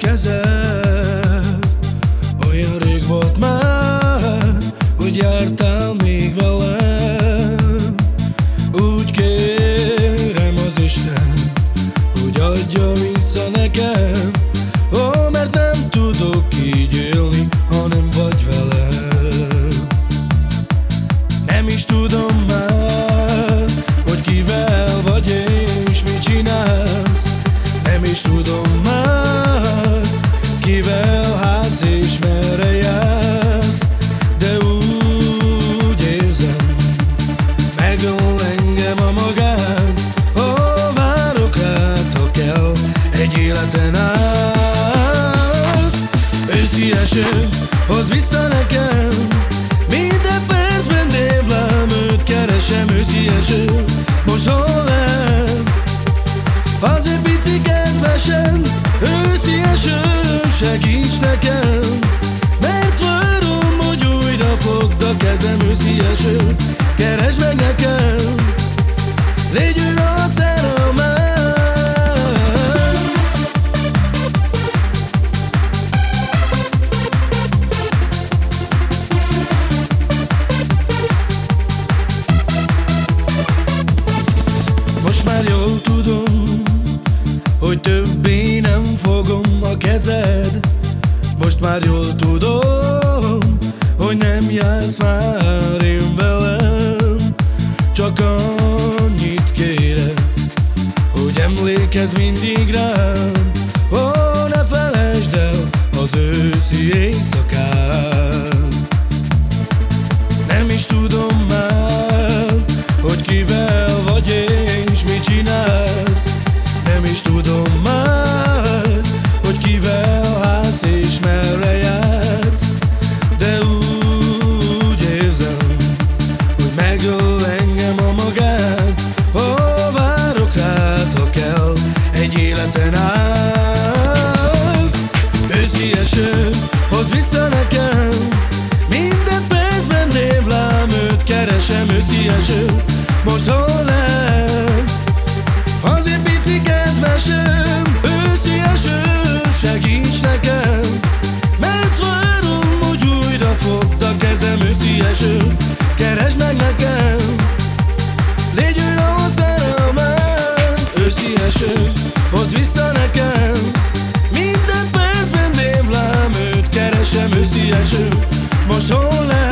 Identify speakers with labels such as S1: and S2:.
S1: kezed. Olyan rég volt már, hogy jártál még velem. Úgy kérem az Isten, hogy adja vissza nekem. Ó, mert nem tudok így élni, ha nem vagy velem Nem is tudom már, hogy kivel vagy és mit csinálsz. Nem is tudom már kivel ház és merre jársz? De úgy érzem, megöl engem a magán. Ó, várok rád, ha kell, egy életen át. Őszi eső, hoz vissza nekem segíts nekem Mert várom, hogy újra fogd a kezem Őszi eső, keresd meg nekem Légy újra a szerelmem. Most már jól tudom, hogy többé nem fogom a kezed. Most már jól tudom, hogy nem jársz már én velem. Csak annyit kérek, hogy emlékezz mindig rám. Ó, ne felejtsd el az őszi éjszakát vissza nekem Minden percben dévlám, őt keresem Őszi eső, most hol lehet? Az én pici kedvesem Őszi eső, segíts nekem. Mert várom, hogy újra fogd a kezem Őszi eső, keresd meg nekem. Légy újra a szerelmem Őszi eső, hozd vissza nekem esünk, most hol lehet?